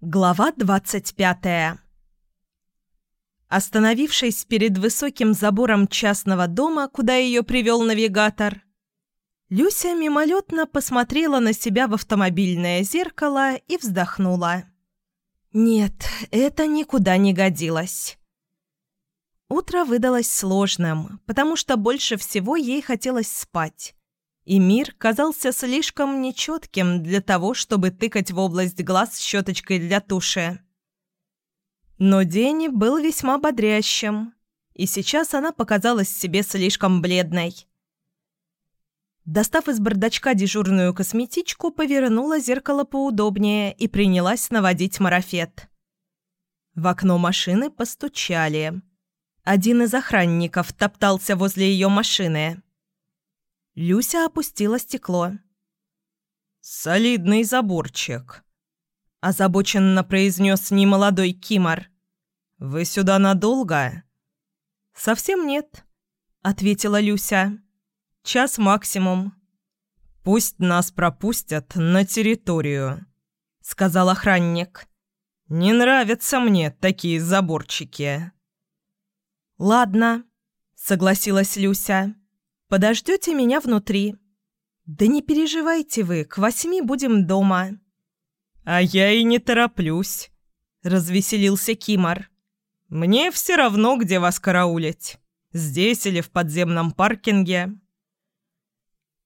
Глава двадцать пятая Остановившись перед высоким забором частного дома, куда ее привел навигатор, Люся мимолетно посмотрела на себя в автомобильное зеркало и вздохнула. Нет, это никуда не годилось. Утро выдалось сложным, потому что больше всего ей хотелось спать и мир казался слишком нечетким для того, чтобы тыкать в область глаз щеточкой для туши. Но день был весьма бодрящим, и сейчас она показалась себе слишком бледной. Достав из бардачка дежурную косметичку, повернула зеркало поудобнее и принялась наводить марафет. В окно машины постучали. Один из охранников топтался возле ее машины. Люся опустила стекло. «Солидный заборчик», – озабоченно произнес немолодой Кимар. «Вы сюда надолго?» «Совсем нет», – ответила Люся. «Час максимум». «Пусть нас пропустят на территорию», – сказал охранник. «Не нравятся мне такие заборчики». «Ладно», – согласилась Люся. Подождете меня внутри. Да не переживайте вы, к восьми будем дома. А я и не тороплюсь, развеселился Кимар. Мне все равно, где вас караулить. Здесь или в подземном паркинге.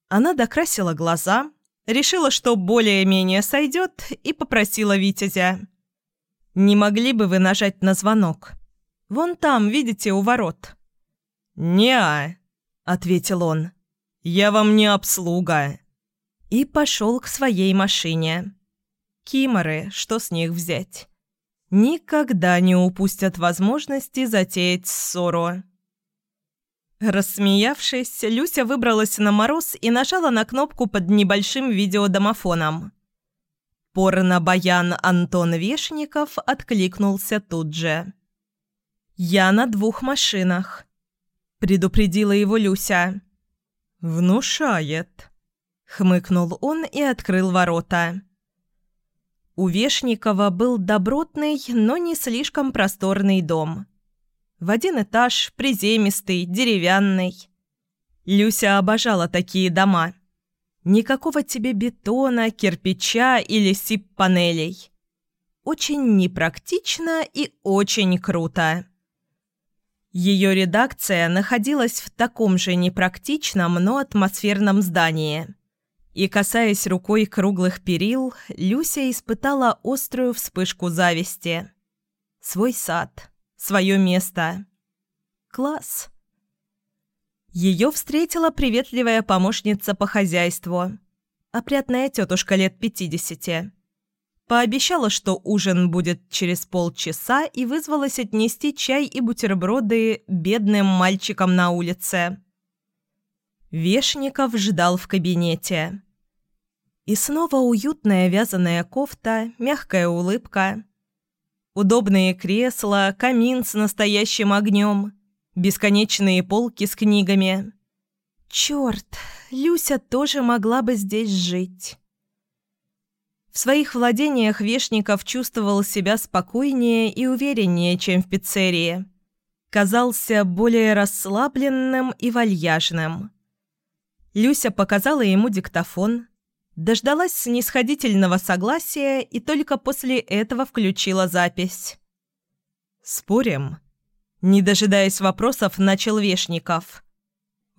Она докрасила глаза, решила, что более-менее сойдет, и попросила Витязя. «Не могли бы вы нажать на звонок? Вон там, видите, у ворот». «Не-а», — ответил он. «Я вам не обслуга». И пошел к своей машине. Киморы, что с них взять? Никогда не упустят возможности затеять ссору. Рассмеявшись, Люся выбралась на мороз и нажала на кнопку под небольшим видеодомофоном. Порно-баян Антон Вешников откликнулся тут же. «Я на двух машинах предупредила его Люся. «Внушает», — хмыкнул он и открыл ворота. У Вешникова был добротный, но не слишком просторный дом. В один этаж, приземистый, деревянный. Люся обожала такие дома. Никакого тебе бетона, кирпича или сип-панелей. Очень непрактично и очень круто. Ее редакция находилась в таком же непрактичном, но атмосферном здании. И, касаясь рукой круглых перил, Люся испытала острую вспышку зависти. Свой сад, свое место. Класс. Ее встретила приветливая помощница по хозяйству. Опрятная тетушка лет пятидесяти. Пообещала, что ужин будет через полчаса и вызвалась отнести чай и бутерброды бедным мальчикам на улице. Вешников ждал в кабинете. И снова уютная вязаная кофта, мягкая улыбка. Удобные кресла, камин с настоящим огнем, бесконечные полки с книгами. Черт, Люся тоже могла бы здесь жить. В своих владениях Вешников чувствовал себя спокойнее и увереннее, чем в пиццерии. Казался более расслабленным и вальяжным. Люся показала ему диктофон, дождалась снисходительного согласия и только после этого включила запись. «Спорим?» Не дожидаясь вопросов, начал Вешников.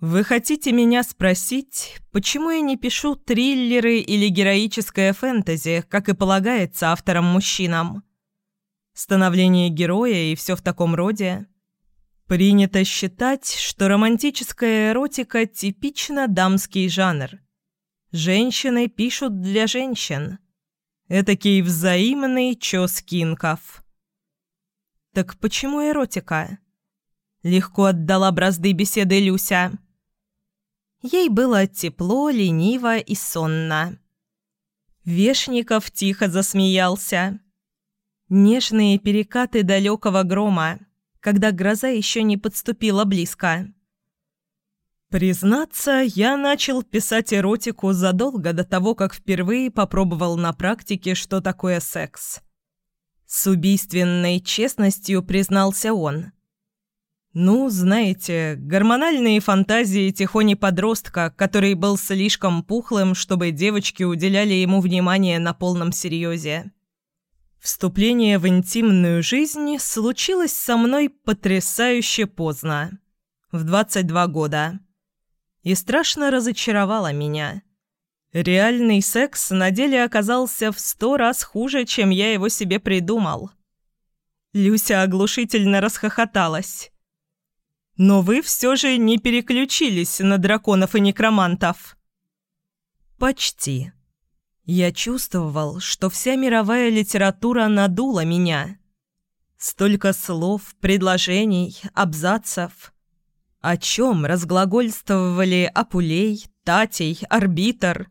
«Вы хотите меня спросить, почему я не пишу триллеры или героическое фэнтези, как и полагается авторам-мужчинам? Становление героя и все в таком роде?» Принято считать, что романтическая эротика – типично дамский жанр. Женщины пишут для женщин. Этакий взаимный чёс кинков. «Так почему эротика?» Легко отдала бразды беседы Люся. Ей было тепло, лениво и сонно. Вешников тихо засмеялся. Нежные перекаты далекого грома, когда гроза еще не подступила близко. Признаться, я начал писать эротику задолго до того, как впервые попробовал на практике, что такое секс. С убийственной честностью признался он. Ну, знаете, гормональные фантазии тихони-подростка, который был слишком пухлым, чтобы девочки уделяли ему внимание на полном серьезе. Вступление в интимную жизнь случилось со мной потрясающе поздно, в 22 года, и страшно разочаровало меня. Реальный секс на деле оказался в сто раз хуже, чем я его себе придумал. Люся оглушительно расхохоталась. Но вы все же не переключились на драконов и некромантов. Почти. Я чувствовал, что вся мировая литература надула меня. Столько слов, предложений, абзацев. О чем разглагольствовали Апулей, Татей, Арбитр.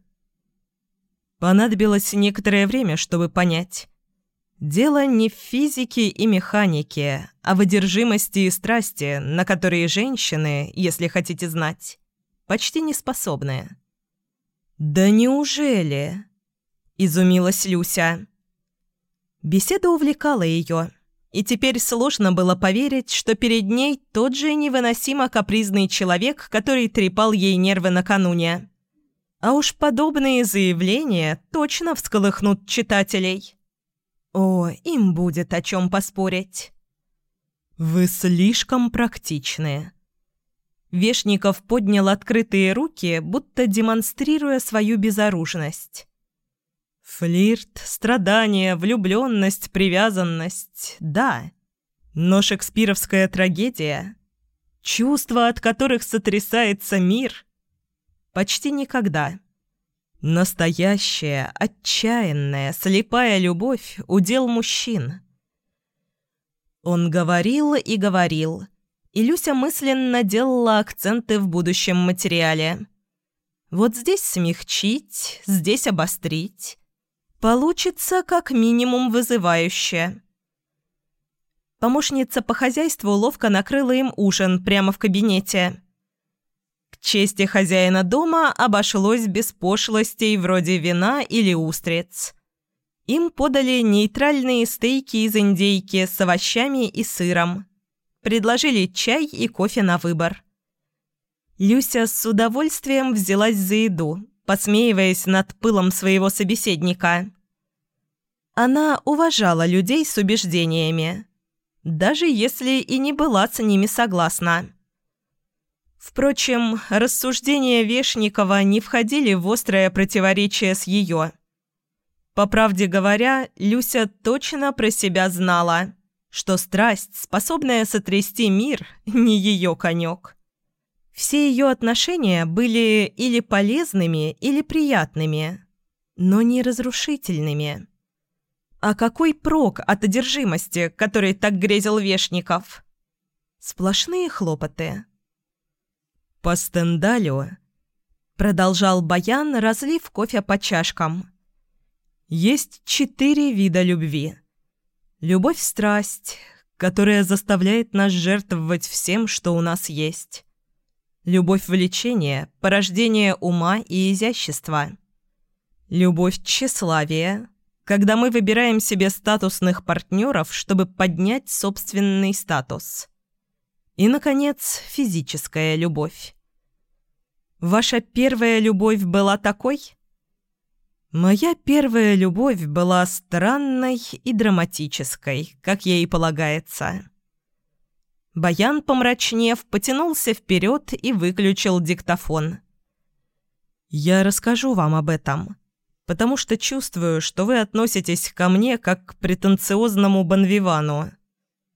Понадобилось некоторое время, чтобы понять. Дело не в физике и механике, а в одержимости и страсти, на которые женщины, если хотите знать, почти не способны. «Да неужели?» – изумилась Люся. Беседа увлекала ее, и теперь сложно было поверить, что перед ней тот же невыносимо капризный человек, который трепал ей нервы накануне. А уж подобные заявления точно всколыхнут читателей. О, им будет о чем поспорить. Вы слишком практичны. Вешников поднял открытые руки, будто демонстрируя свою безоружность. Флирт, страдания, влюбленность, привязанность – да. Но шекспировская трагедия – чувства, от которых сотрясается мир – почти никогда. Настоящая, отчаянная, слепая любовь – удел мужчин. Он говорил и говорил, и Люся мысленно делала акценты в будущем материале. Вот здесь смягчить, здесь обострить. Получится как минимум вызывающе. Помощница по хозяйству ловко накрыла им ужин прямо в кабинете чести хозяина дома обошлось без пошлостей вроде вина или устриц. Им подали нейтральные стейки из индейки с овощами и сыром. Предложили чай и кофе на выбор. Люся с удовольствием взялась за еду, посмеиваясь над пылом своего собеседника. Она уважала людей с убеждениями, даже если и не была с ними согласна. Впрочем, рассуждения Вешникова не входили в острое противоречие с ее. По правде говоря, Люся точно про себя знала, что страсть, способная сотрясти мир, не ее конек. Все ее отношения были или полезными, или приятными, но не разрушительными. А какой прок от одержимости, которой так грезил Вешников? Сплошные хлопоты. «По Стендалю», — продолжал Баян, разлив кофе по чашкам. «Есть четыре вида любви. Любовь-страсть, которая заставляет нас жертвовать всем, что у нас есть. Любовь-влечение, порождение ума и изящества. Любовь-тщеславие, когда мы выбираем себе статусных партнеров, чтобы поднять собственный статус». И, наконец, физическая любовь. Ваша первая любовь была такой? Моя первая любовь была странной и драматической, как ей полагается. Баян, помрачнев, потянулся вперед и выключил диктофон. «Я расскажу вам об этом, потому что чувствую, что вы относитесь ко мне как к претенциозному банвивану.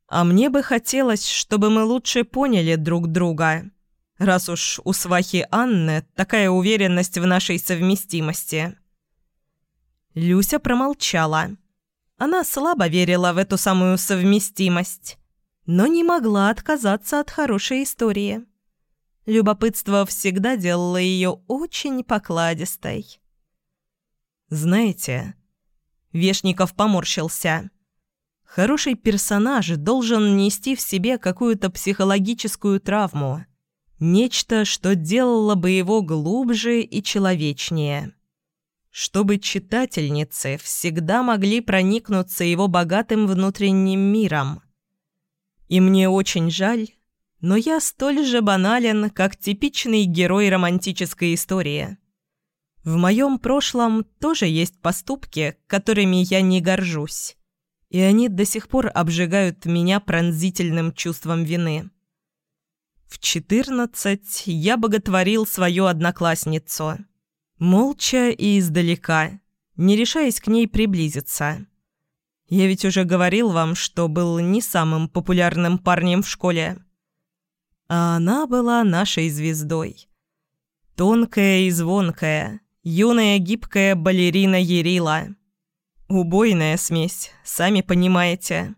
А мне бы хотелось, чтобы мы лучше поняли друг друга, раз уж у свахи Анны такая уверенность в нашей совместимости». Люся промолчала. Она слабо верила в эту самую совместимость, но не могла отказаться от хорошей истории. Любопытство всегда делало ее очень покладистой. «Знаете...» Вешников поморщился. Хороший персонаж должен нести в себе какую-то психологическую травму. Нечто, что делало бы его глубже и человечнее. чтобы читательницы всегда могли проникнуться его богатым внутренним миром. И мне очень жаль, но я столь же банален, как типичный герой романтической истории. В моем прошлом тоже есть поступки, которыми я не горжусь, и они до сих пор обжигают меня пронзительным чувством вины. В четырнадцать я боготворил свою одноклассницу. Молча и издалека, не решаясь к ней приблизиться. Я ведь уже говорил вам, что был не самым популярным парнем в школе. А она была нашей звездой. Тонкая и звонкая, юная гибкая балерина Ерила. Убойная смесь, сами понимаете.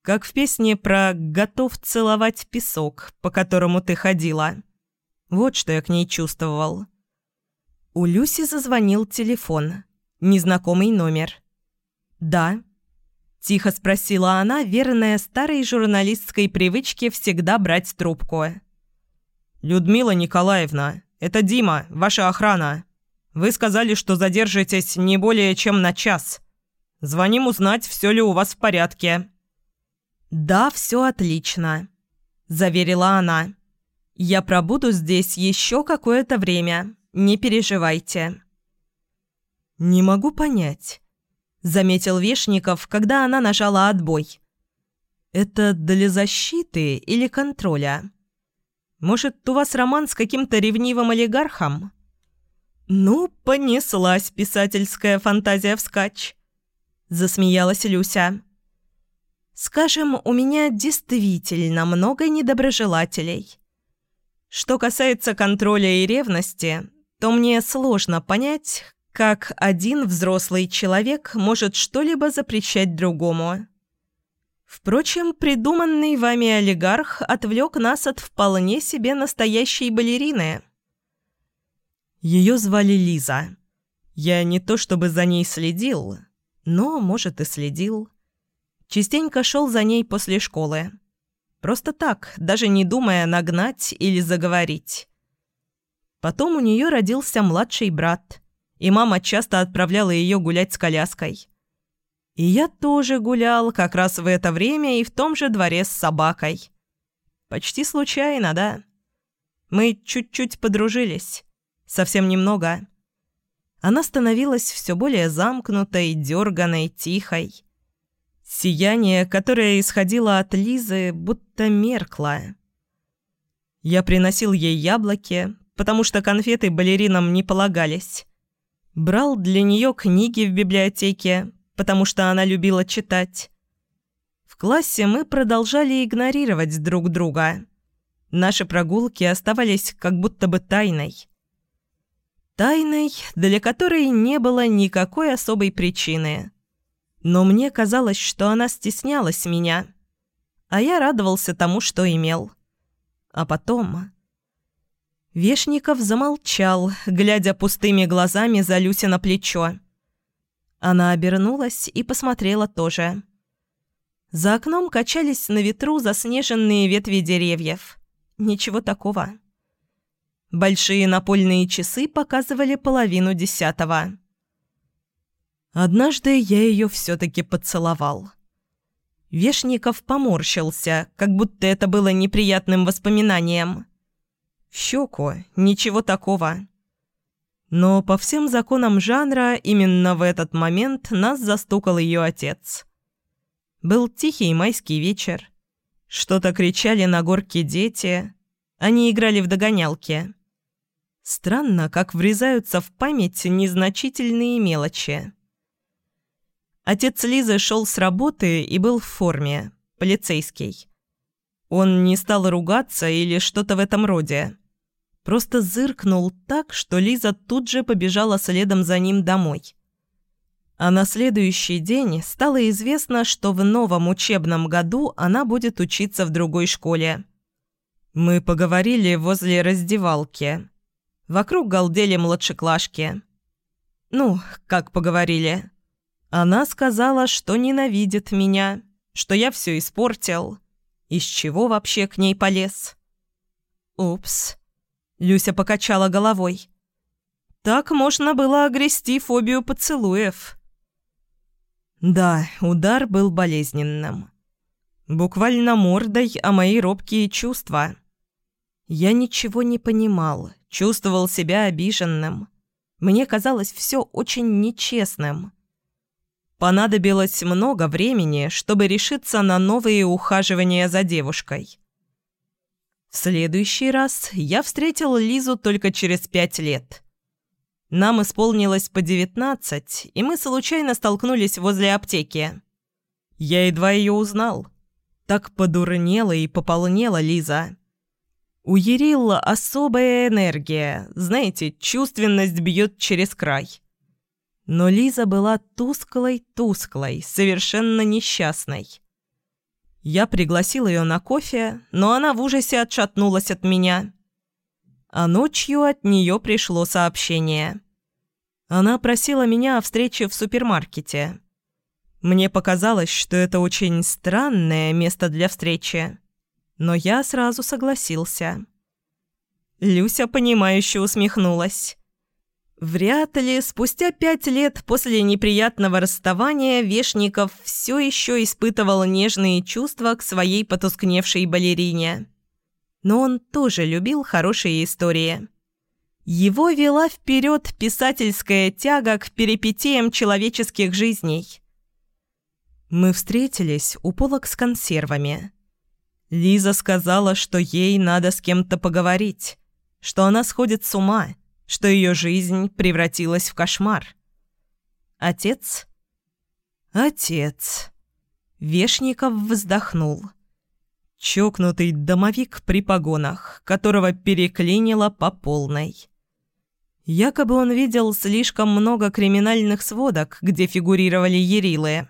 Как в песне про «Готов целовать песок, по которому ты ходила». Вот что я к ней чувствовал. У Люси зазвонил телефон. Незнакомый номер. «Да», – тихо спросила она, верная старой журналистской привычке всегда брать трубку. «Людмила Николаевна, это Дима, ваша охрана. Вы сказали, что задержитесь не более чем на час. Звоним узнать, все ли у вас в порядке». «Да, все отлично», – заверила она. «Я пробуду здесь еще какое-то время. Не переживайте». «Не могу понять», – заметил Вешников, когда она нажала «отбой». «Это для защиты или контроля? Может, у вас роман с каким-то ревнивым олигархом?» «Ну, понеслась писательская фантазия вскачь», – засмеялась Люся. Скажем, у меня действительно много недоброжелателей. Что касается контроля и ревности, то мне сложно понять, как один взрослый человек может что-либо запрещать другому. Впрочем, придуманный вами олигарх отвлек нас от вполне себе настоящей балерины. Ее звали Лиза. Я не то чтобы за ней следил, но, может, и следил. Частенько шел за ней после школы. Просто так, даже не думая нагнать или заговорить. Потом у нее родился младший брат, и мама часто отправляла ее гулять с коляской. И я тоже гулял как раз в это время и в том же дворе с собакой. Почти случайно, да. Мы чуть-чуть подружились. Совсем немного. Она становилась все более замкнутой, дерганой, тихой. Сияние, которое исходило от Лизы, будто меркло. Я приносил ей яблоки, потому что конфеты балеринам не полагались. Брал для нее книги в библиотеке, потому что она любила читать. В классе мы продолжали игнорировать друг друга. Наши прогулки оставались как будто бы тайной. Тайной, для которой не было никакой особой причины – но мне казалось, что она стеснялась меня, а я радовался тому, что имел. А потом... Вешников замолчал, глядя пустыми глазами за Люся на плечо. Она обернулась и посмотрела тоже. За окном качались на ветру заснеженные ветви деревьев. Ничего такого. Большие напольные часы показывали половину десятого. Однажды я ее все-таки поцеловал. Вешников поморщился, как будто это было неприятным воспоминанием. В щеку, ничего такого. Но по всем законам жанра именно в этот момент нас застукал ее отец. Был тихий майский вечер. Что-то кричали на горке дети. Они играли в догонялки. Странно, как врезаются в память незначительные мелочи. Отец Лизы шел с работы и был в форме, полицейский. Он не стал ругаться или что-то в этом роде. Просто зыркнул так, что Лиза тут же побежала следом за ним домой. А на следующий день стало известно, что в новом учебном году она будет учиться в другой школе. Мы поговорили возле раздевалки. Вокруг галдели младшеклашки. Ну, как поговорили. Она сказала, что ненавидит меня, что я все испортил. Из чего вообще к ней полез? Упс. Люся покачала головой. Так можно было огрести фобию поцелуев. Да, удар был болезненным. Буквально мордой о мои робкие чувства. Я ничего не понимал, чувствовал себя обиженным. Мне казалось все очень нечестным. Понадобилось много времени, чтобы решиться на новые ухаживания за девушкой. В следующий раз я встретил Лизу только через пять лет. Нам исполнилось по девятнадцать, и мы случайно столкнулись возле аптеки. Я едва ее узнал. Так подурнела и пополнела Лиза. У Ерилла особая энергия, знаете, чувственность бьет через край. Но Лиза была тусклой-тусклой, совершенно несчастной. Я пригласил ее на кофе, но она в ужасе отшатнулась от меня. А ночью от нее пришло сообщение. Она просила меня о встрече в супермаркете. Мне показалось, что это очень странное место для встречи, но я сразу согласился. Люся, понимающе усмехнулась. Вряд ли спустя пять лет после неприятного расставания Вешников все еще испытывал нежные чувства к своей потускневшей балерине. Но он тоже любил хорошие истории. Его вела вперед писательская тяга к перипетиям человеческих жизней. Мы встретились у полок с консервами. Лиза сказала, что ей надо с кем-то поговорить, что она сходит с ума – что ее жизнь превратилась в кошмар. Отец? Отец. Вешников вздохнул. Чокнутый домовик при погонах, которого переклинило по полной. Якобы он видел слишком много криминальных сводок, где фигурировали ерилы.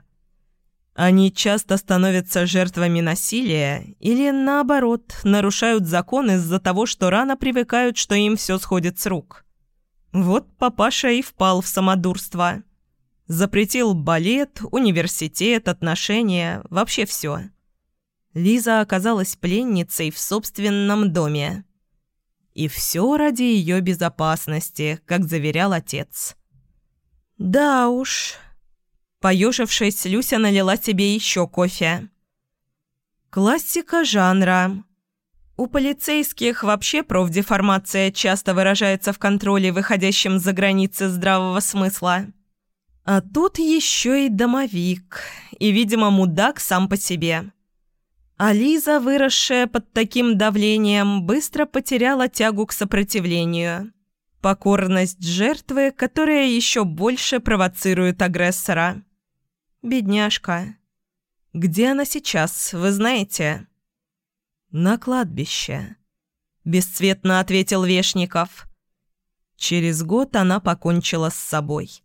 Они часто становятся жертвами насилия или, наоборот, нарушают закон из-за того, что рано привыкают, что им все сходит с рук. Вот папаша и впал в самодурство. Запретил балет, университет, отношения, вообще все. Лиза оказалась пленницей в собственном доме. И все ради ее безопасности, как заверял отец. «Да уж». Поежившись, Люся налила себе еще кофе. «Классика жанра. У полицейских вообще профдеформация часто выражается в контроле, выходящем за границы здравого смысла. А тут еще и домовик, и, видимо, мудак сам по себе. А выросшая под таким давлением, быстро потеряла тягу к сопротивлению. Покорность жертвы, которая еще больше провоцирует агрессора. Бедняжка. Где она сейчас, вы знаете?» «На кладбище», – бесцветно ответил Вешников. Через год она покончила с собой.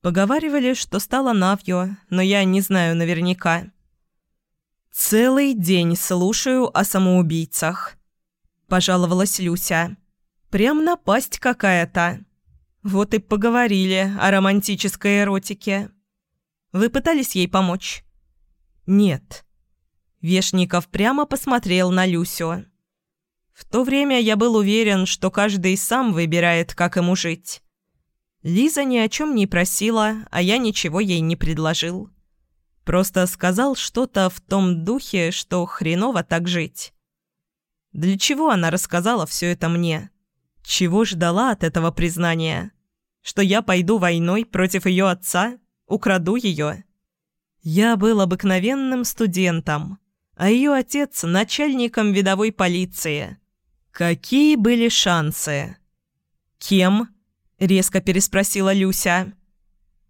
Поговаривали, что стала Навью, но я не знаю наверняка. «Целый день слушаю о самоубийцах», – пожаловалась Люся. «Прям напасть какая-то. Вот и поговорили о романтической эротике. Вы пытались ей помочь?» «Нет». Вешников прямо посмотрел на Люсю. В то время я был уверен, что каждый сам выбирает, как ему жить. Лиза ни о чем не просила, а я ничего ей не предложил. Просто сказал что-то в том духе, что хреново так жить. Для чего она рассказала все это мне? Чего ждала от этого признания? Что я пойду войной против ее отца? Украду ее? Я был обыкновенным студентом а ее отец – начальником видовой полиции. Какие были шансы? «Кем?» – резко переспросила Люся.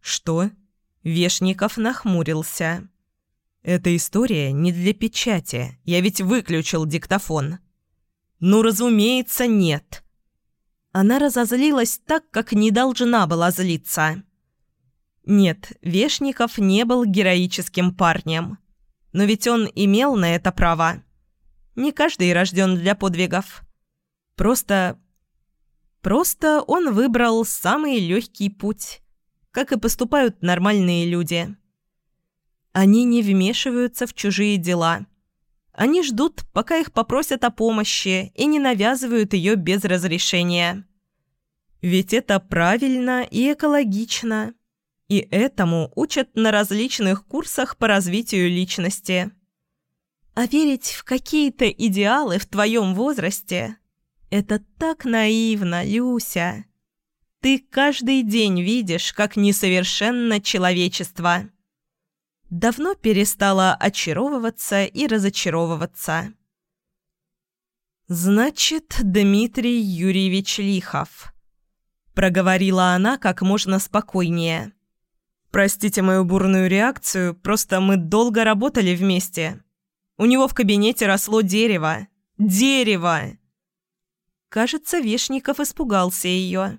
«Что?» – Вешников нахмурился. «Эта история не для печати, я ведь выключил диктофон». «Ну, разумеется, нет». Она разозлилась так, как не должна была злиться. Нет, Вешников не был героическим парнем. Но ведь он имел на это право. Не каждый рожден для подвигов. Просто... Просто он выбрал самый легкий путь, как и поступают нормальные люди. Они не вмешиваются в чужие дела. Они ждут, пока их попросят о помощи, и не навязывают ее без разрешения. Ведь это правильно и экологично. И этому учат на различных курсах по развитию личности. А верить в какие-то идеалы в твоем возрасте – это так наивно, Люся. Ты каждый день видишь, как несовершенно человечество. Давно перестала очаровываться и разочаровываться. «Значит, Дмитрий Юрьевич Лихов», – проговорила она как можно спокойнее. «Простите мою бурную реакцию, просто мы долго работали вместе. У него в кабинете росло дерево. Дерево!» Кажется, Вешников испугался ее.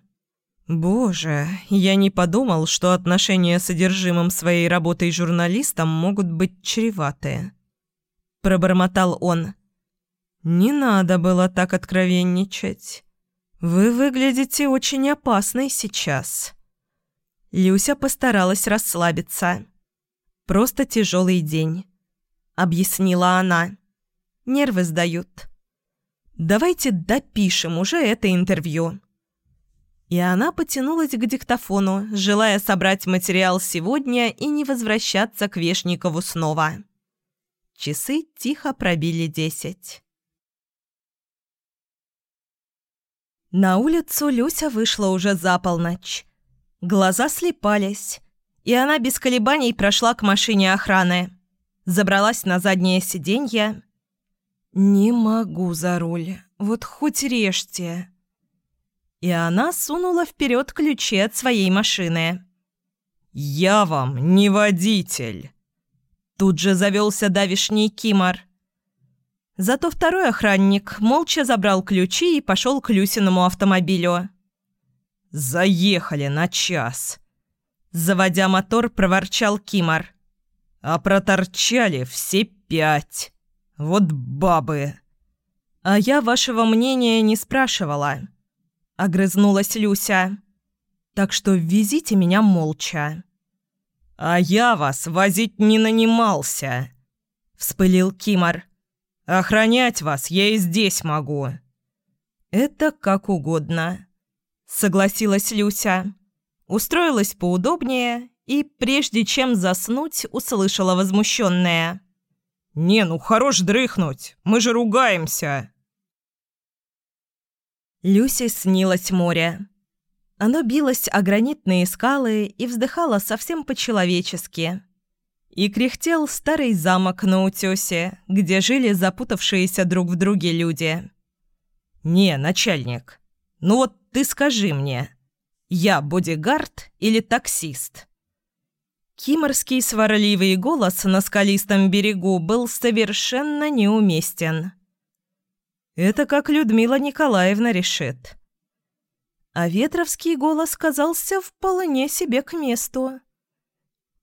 «Боже, я не подумал, что отношения с содержимым своей работой журналистом могут быть чреваты». Пробормотал он. «Не надо было так откровенничать. Вы выглядите очень опасной сейчас». Люся постаралась расслабиться. «Просто тяжелый день», — объяснила она. «Нервы сдают. Давайте допишем уже это интервью». И она потянулась к диктофону, желая собрать материал сегодня и не возвращаться к Вешникову снова. Часы тихо пробили десять. На улицу Люся вышла уже за полночь. Глаза слепались, и она без колебаний прошла к машине охраны. Забралась на заднее сиденье. «Не могу за руль, вот хоть режьте», и она сунула вперед ключи от своей машины. «Я вам не водитель!» Тут же завелся давишний Кимар. Зато второй охранник молча забрал ключи и пошел к Люсиному автомобилю. «Заехали на час!» Заводя мотор, проворчал Кимар. «А проторчали все пять. Вот бабы!» «А я вашего мнения не спрашивала» огрызнулась Люся. «Так что везите меня молча». «А я вас возить не нанимался», — вспылил Кимар. «Охранять вас я и здесь могу». «Это как угодно», — согласилась Люся. Устроилась поудобнее и, прежде чем заснуть, услышала возмущенное. «Не, ну хорош дрыхнуть, мы же ругаемся!» Люсе снилось море. Оно билось о гранитные скалы и вздыхало совсем по-человечески. И кряхтел старый замок на утёсе, где жили запутавшиеся друг в друге люди. «Не, начальник, ну вот ты скажи мне, я бодигард или таксист?» Киморский сварливый голос на скалистом берегу был совершенно неуместен. Это как Людмила Николаевна решит. А Ветровский голос казался вполне себе к месту.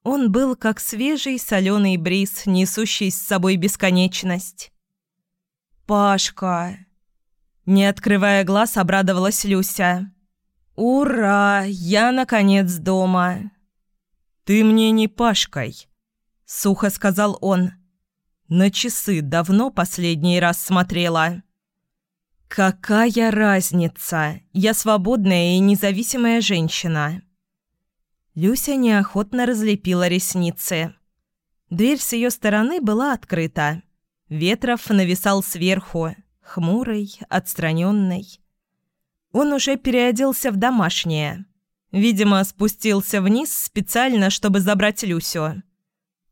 Он был как свежий соленый бриз, несущий с собой бесконечность. «Пашка!» Не открывая глаз, обрадовалась Люся. «Ура! Я, наконец, дома!» «Ты мне не Пашкой!» — сухо сказал он. «На часы давно последний раз смотрела». «Какая разница? Я свободная и независимая женщина». Люся неохотно разлепила ресницы. Дверь с ее стороны была открыта. Ветров нависал сверху, хмурый, отстраненный. Он уже переоделся в домашнее. Видимо, спустился вниз специально, чтобы забрать Люсю.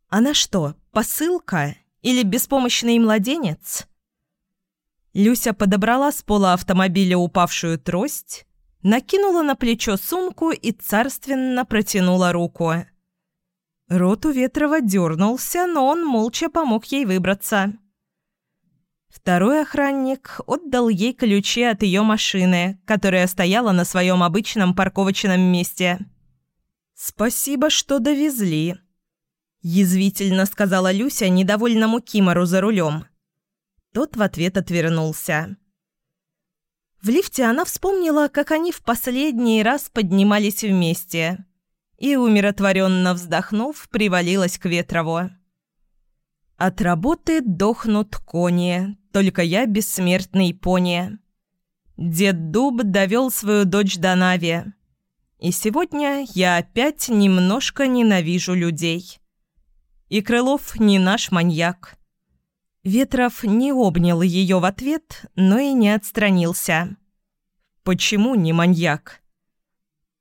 Она что, посылка или беспомощный младенец?» Люся подобрала с пола автомобиля упавшую трость, накинула на плечо сумку и царственно протянула руку. Рот у Ветрова дернулся, но он молча помог ей выбраться. Второй охранник отдал ей ключи от ее машины, которая стояла на своем обычном парковочном месте. «Спасибо, что довезли», – язвительно сказала Люся недовольному Кимору за рулем. Тот в ответ отвернулся. В лифте она вспомнила, как они в последний раз поднимались вместе, и, умиротворенно вздохнув, привалилась к Ветрову. «От работы дохнут кони, только я бессмертный пони. Дед Дуб довел свою дочь до Нави. И сегодня я опять немножко ненавижу людей. И Крылов не наш маньяк. Ветров не обнял ее в ответ, но и не отстранился. Почему не маньяк?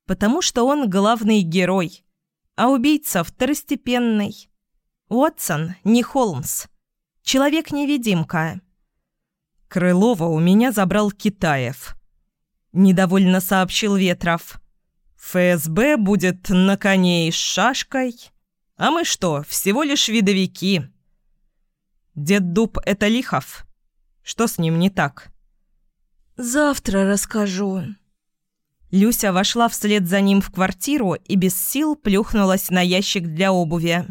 Потому что он главный герой, а убийца второстепенный. Уотсон не Холмс. Человек-невидимка. «Крылова у меня забрал Китаев», — недовольно сообщил Ветров. «ФСБ будет на коне и с шашкой, а мы что, всего лишь видовики». «Дед Дуб — это Лихов. Что с ним не так?» «Завтра расскажу». Люся вошла вслед за ним в квартиру и без сил плюхнулась на ящик для обуви.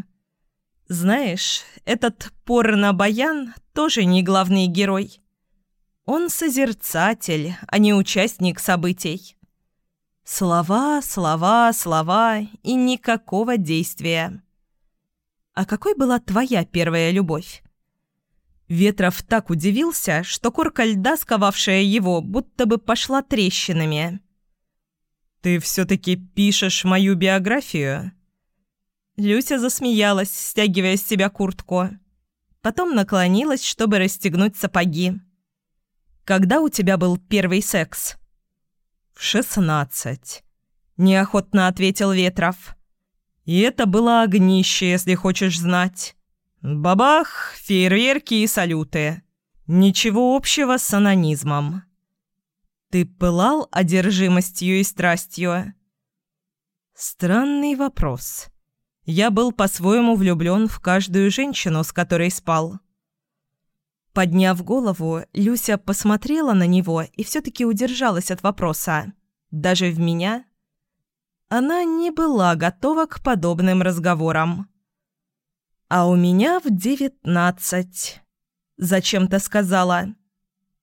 «Знаешь, этот порно-баян тоже не главный герой. Он созерцатель, а не участник событий. Слова, слова, слова и никакого действия. А какой была твоя первая любовь? Ветров так удивился, что корка льда, сковавшая его, будто бы пошла трещинами. «Ты все-таки пишешь мою биографию?» Люся засмеялась, стягивая с себя куртку. Потом наклонилась, чтобы расстегнуть сапоги. Когда у тебя был первый секс?» «В шестнадцать», — неохотно ответил Ветров. «И это было огнище, если хочешь знать. Бабах, фейерверки и салюты. Ничего общего с анонизмом». «Ты пылал одержимостью и страстью?» «Странный вопрос. Я был по-своему влюблен в каждую женщину, с которой спал». Подняв голову, Люся посмотрела на него и все-таки удержалась от вопроса. Даже в меня? Она не была готова к подобным разговорам. «А у меня в девятнадцать», — зачем-то сказала.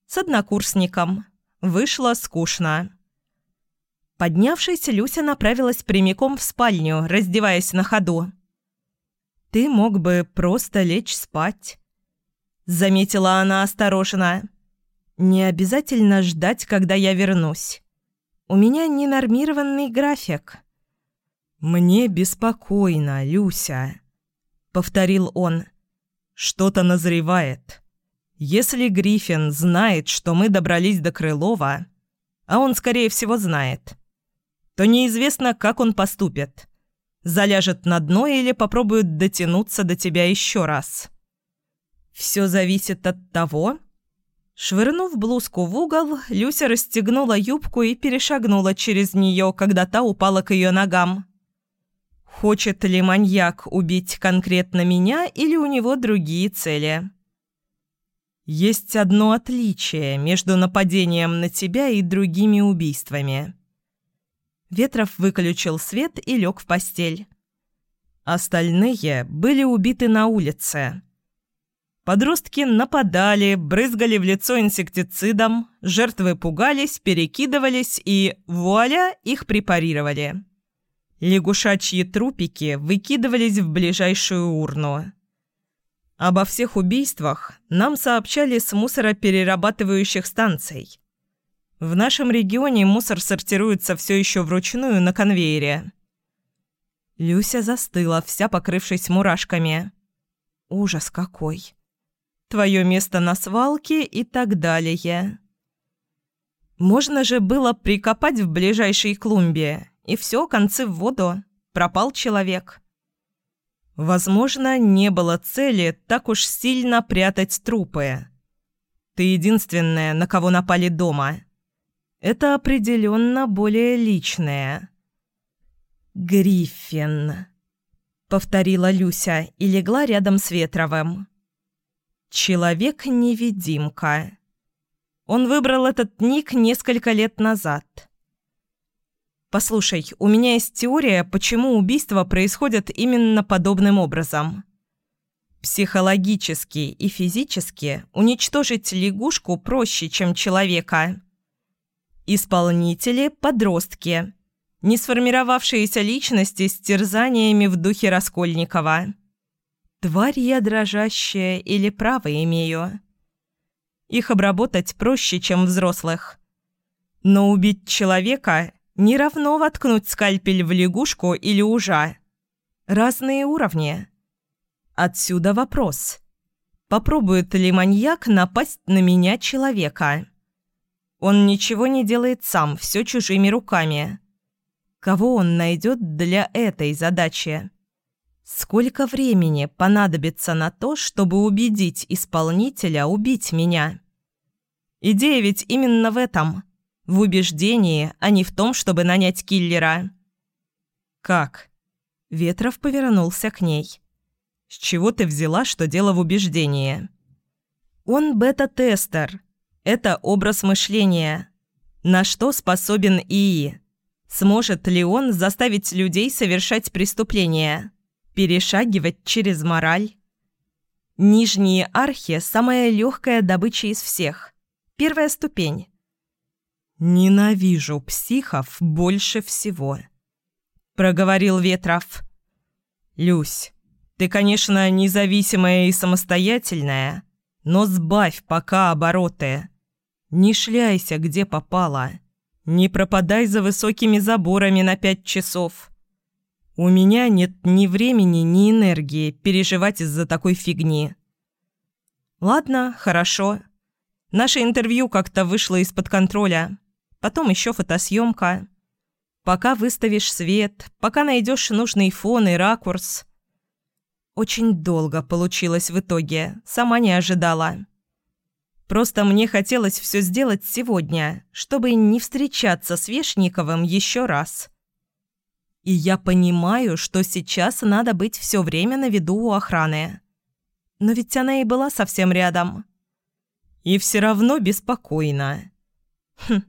«С однокурсником. Вышло скучно». Поднявшись, Люся направилась прямиком в спальню, раздеваясь на ходу. «Ты мог бы просто лечь спать» заметила она осторожно. «Не обязательно ждать, когда я вернусь. У меня ненормированный график». «Мне беспокойно, Люся», — повторил он. «Что-то назревает. Если Гриффин знает, что мы добрались до Крылова, а он, скорее всего, знает, то неизвестно, как он поступит. Заляжет на дно или попробует дотянуться до тебя еще раз». Все зависит от того...» Швырнув блузку в угол, Люся расстегнула юбку и перешагнула через нее, когда та упала к ее ногам. Хочет ли маньяк убить конкретно меня или у него другие цели? Есть одно отличие между нападением на тебя и другими убийствами. Ветров выключил свет и лег в постель. Остальные были убиты на улице. Подростки нападали, брызгали в лицо инсектицидом, жертвы пугались, перекидывались и, вуаля, их препарировали. Лягушачьи трупики выкидывались в ближайшую урну. Обо всех убийствах нам сообщали с мусороперерабатывающих станций. В нашем регионе мусор сортируется все еще вручную на конвейере. Люся застыла, вся покрывшись мурашками. Ужас какой! твое место на свалке и так далее. Можно же было прикопать в ближайшей клумбе, и все, концы в воду, пропал человек. Возможно, не было цели так уж сильно прятать трупы. Ты единственная, на кого напали дома. Это определенно более личное. «Гриффин», — повторила Люся и легла рядом с Ветровым. Человек-невидимка. Он выбрал этот ник несколько лет назад. Послушай, у меня есть теория, почему убийства происходят именно подобным образом. Психологически и физически уничтожить лягушку проще, чем человека. Исполнители – подростки, не сформировавшиеся личности с терзаниями в духе Раскольникова. Тварь я дрожащая или право имею? Их обработать проще, чем взрослых. Но убить человека не равно воткнуть скальпель в лягушку или ужа. Разные уровни. Отсюда вопрос. Попробует ли маньяк напасть на меня человека? Он ничего не делает сам, все чужими руками. Кого он найдет для этой задачи? Сколько времени понадобится на то, чтобы убедить исполнителя убить меня? Идея ведь именно в этом. В убеждении, а не в том, чтобы нанять киллера. «Как?» Ветров повернулся к ней. «С чего ты взяла, что дело в убеждении?» «Он бета-тестер. Это образ мышления. На что способен ИИ? Сможет ли он заставить людей совершать преступления?» перешагивать через мораль. Нижние архи – самая легкая добыча из всех. Первая ступень. «Ненавижу психов больше всего», – проговорил Ветров. «Люсь, ты, конечно, независимая и самостоятельная, но сбавь пока обороты. Не шляйся, где попало. Не пропадай за высокими заборами на пять часов. У меня нет ни времени, ни энергии переживать из-за такой фигни. Ладно, хорошо. Наше интервью как-то вышло из-под контроля. Потом еще фотосъемка. Пока выставишь свет, пока найдешь нужный фон и ракурс. Очень долго получилось в итоге, сама не ожидала. Просто мне хотелось все сделать сегодня, чтобы не встречаться с Вешниковым еще раз. И я понимаю, что сейчас надо быть все время на виду у охраны. Но ведь она и была совсем рядом. И все равно беспокойно. Хм,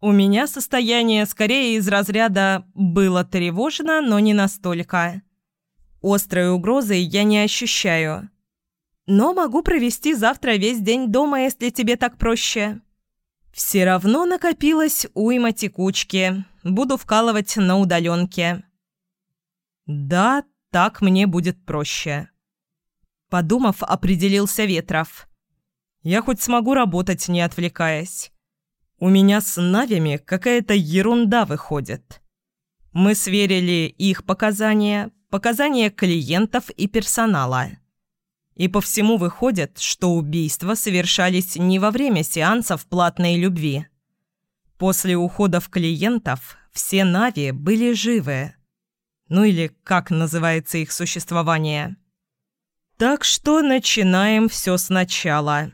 у меня состояние скорее из разряда «было тревожно, но не настолько». Острой угрозы я не ощущаю. Но могу провести завтра весь день дома, если тебе так проще. Все равно накопилось уйма текучки, Буду вкалывать на удаленке. Да, так мне будет проще. Подумав, определился Ветров. Я хоть смогу работать, не отвлекаясь. У меня с Навями какая-то ерунда выходит. Мы сверили их показания, показания клиентов и персонала. И по всему выходит, что убийства совершались не во время сеансов платной любви. После уходов клиентов все Нави были живы. Ну или как называется их существование. Так что начинаем все сначала.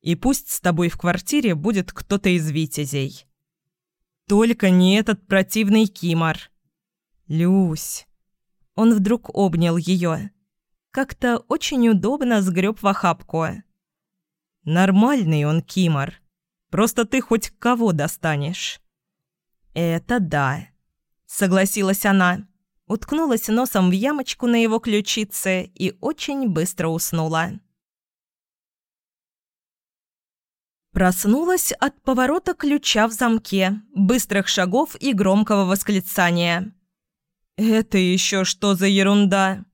И пусть с тобой в квартире будет кто-то из витязей. Только не этот противный Кимар. Люсь. Он вдруг обнял ее. Как-то очень удобно сгреб в охапку. Нормальный он Кимар. Просто ты хоть кого достанешь». «Это да», — согласилась она. Уткнулась носом в ямочку на его ключице и очень быстро уснула. Проснулась от поворота ключа в замке, быстрых шагов и громкого восклицания. «Это еще что за ерунда?»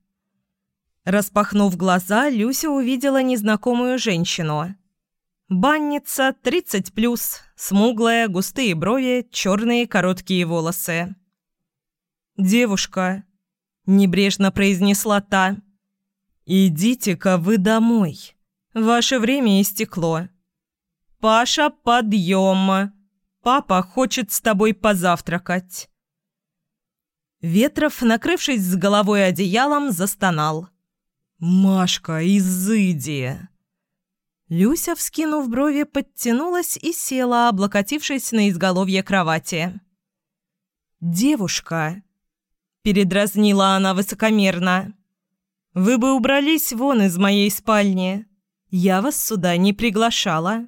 Распахнув глаза, Люся увидела незнакомую женщину. Банница 30+, смуглая, густые брови, черные короткие волосы. «Девушка», – небрежно произнесла та, – «идите-ка вы домой. Ваше время истекло. Паша, подъем. Папа хочет с тобой позавтракать». Ветров, накрывшись с головой одеялом, застонал. «Машка, изыди!» Люся, вскинув брови, подтянулась и села, облокотившись на изголовье кровати. «Девушка!» – передразнила она высокомерно. «Вы бы убрались вон из моей спальни. Я вас сюда не приглашала».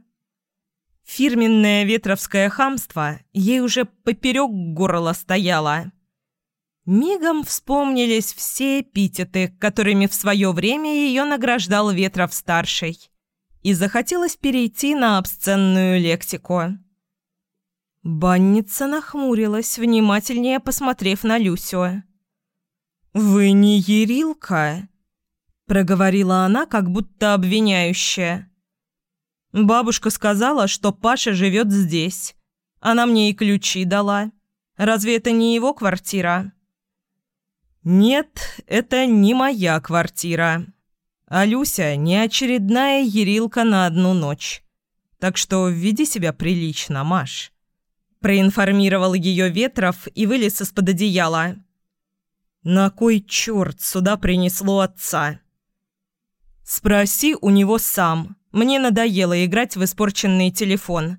Фирменное ветровское хамство ей уже поперек горла стояло. Мигом вспомнились все эпитеты, которыми в свое время ее награждал Ветров-старший и захотелось перейти на обсценную лексику. Банница нахмурилась, внимательнее посмотрев на Люсю. «Вы не Ерилка?» – проговорила она, как будто обвиняющая. «Бабушка сказала, что Паша живет здесь. Она мне и ключи дала. Разве это не его квартира?» «Нет, это не моя квартира. А Люся не очередная ерилка на одну ночь. Так что веди себя прилично, Маш». Проинформировал ее Ветров и вылез из-под одеяла. «На кой черт сюда принесло отца?» «Спроси у него сам. Мне надоело играть в испорченный телефон.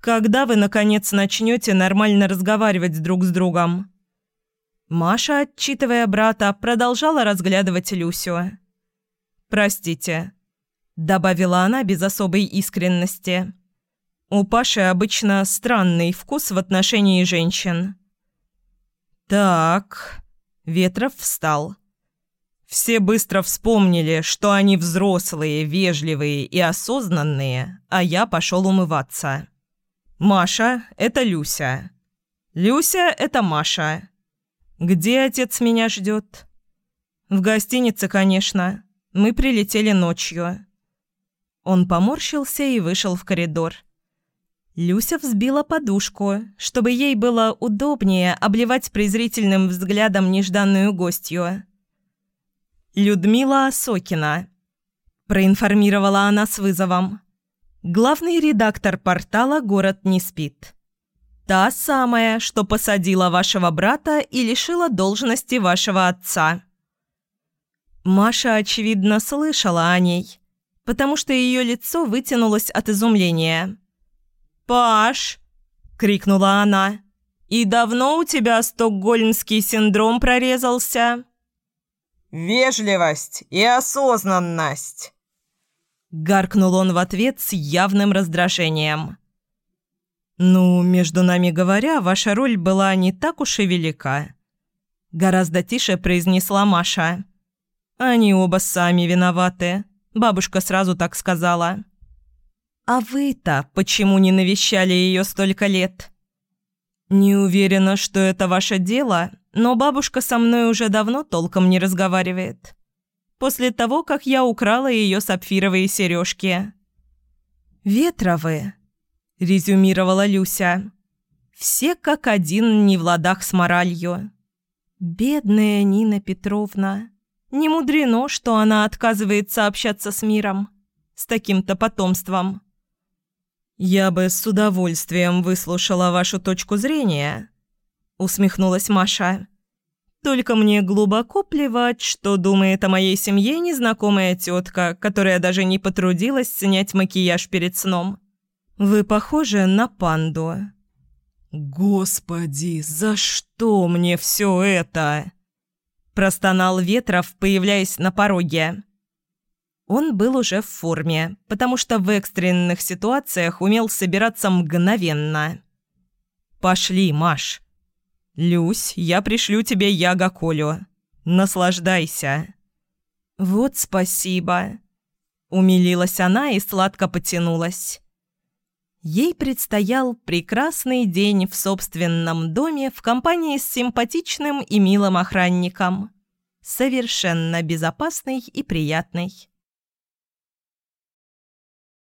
Когда вы, наконец, начнете нормально разговаривать друг с другом?» Маша, отчитывая брата, продолжала разглядывать Люсю. «Простите», — добавила она без особой искренности. «У Паши обычно странный вкус в отношении женщин». «Так...» — Ветров встал. Все быстро вспомнили, что они взрослые, вежливые и осознанные, а я пошел умываться. «Маша — это Люся. Люся — это Маша. «Где отец меня ждет?» «В гостинице, конечно. Мы прилетели ночью». Он поморщился и вышел в коридор. Люся взбила подушку, чтобы ей было удобнее обливать презрительным взглядом нежданную гостью. «Людмила Осокина», – проинформировала она с вызовом. «Главный редактор портала «Город не спит». Та самая, что посадила вашего брата и лишила должности вашего отца. Маша, очевидно, слышала о ней, потому что ее лицо вытянулось от изумления. «Паш!» – крикнула она. «И давно у тебя стокгольмский синдром прорезался?» «Вежливость и осознанность!» Гаркнул он в ответ с явным раздражением. «Ну, между нами говоря, ваша роль была не так уж и велика», – гораздо тише произнесла Маша. «Они оба сами виноваты. Бабушка сразу так сказала». «А вы-то почему не навещали ее столько лет?» «Не уверена, что это ваше дело, но бабушка со мной уже давно толком не разговаривает. После того, как я украла ее сапфировые сережки». «Ветровые», резюмировала Люся. «Все как один не в ладах с моралью. Бедная Нина Петровна. Не мудрено, что она отказывается общаться с миром. С таким-то потомством». «Я бы с удовольствием выслушала вашу точку зрения», — усмехнулась Маша. «Только мне глубоко плевать, что думает о моей семье незнакомая тетка, которая даже не потрудилась снять макияж перед сном. Вы похожи на панду». «Господи, за что мне все это?» Простонал Ветров, появляясь на пороге. Он был уже в форме, потому что в экстренных ситуациях умел собираться мгновенно. «Пошли, Маш. Люсь, я пришлю тебе Яга-Колю. Наслаждайся». «Вот спасибо», — умилилась она и сладко потянулась. Ей предстоял прекрасный день в собственном доме в компании с симпатичным и милым охранником. Совершенно безопасный и приятный.